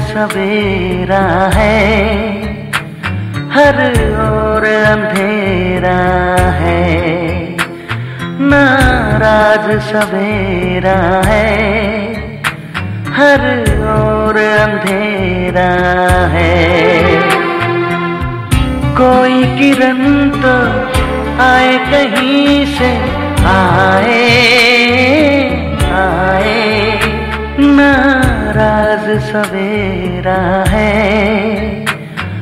सवेरा है, हर ओर अंधेरा है। नाराज़ सवेरा है, हर ओर अंधेरा है। कोई किरण तो आए कहीं से आए। सवेरा है,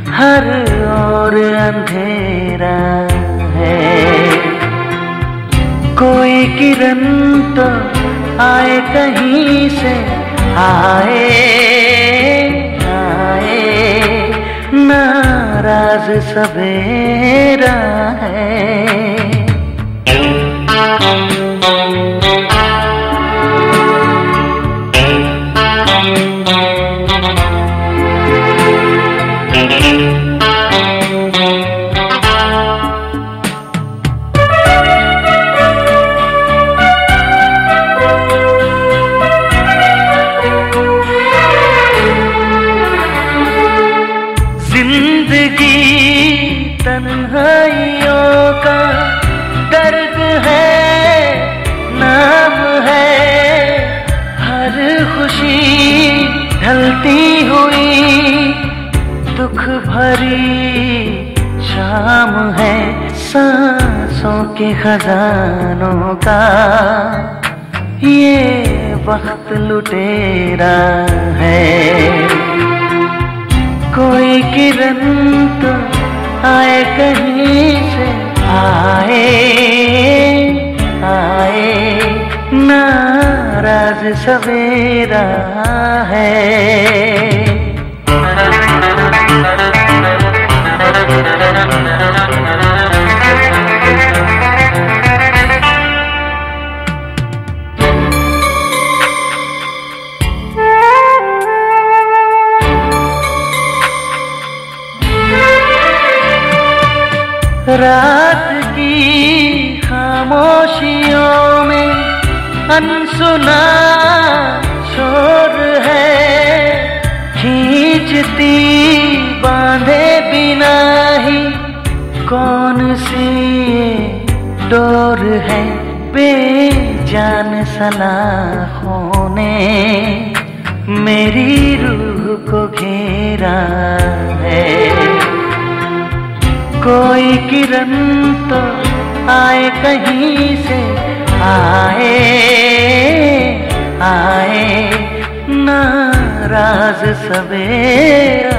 हर और अंधेरा है। कोई किरण तो आए कहीं से, आए आए। नाराज़ सवेरा है। तन्हाइयों का दर्द है, नाम है। हर खुशी ढलती हुई, दुख भरी शाम है। सांसों के खजानों का ये वक्त लुटेरा है। कोई किरण आए कहीं से आए आए। नाराज़ सवेरा है। रात की खामोशियों में अनसुना शोर है। खींचती बांधे बिना ही कौन सी डोर है? बेजान सलाखों ने मेरी रूह को घेरा कोई किरण तो आए कहीं से आए आए नाराज़ सवेरा।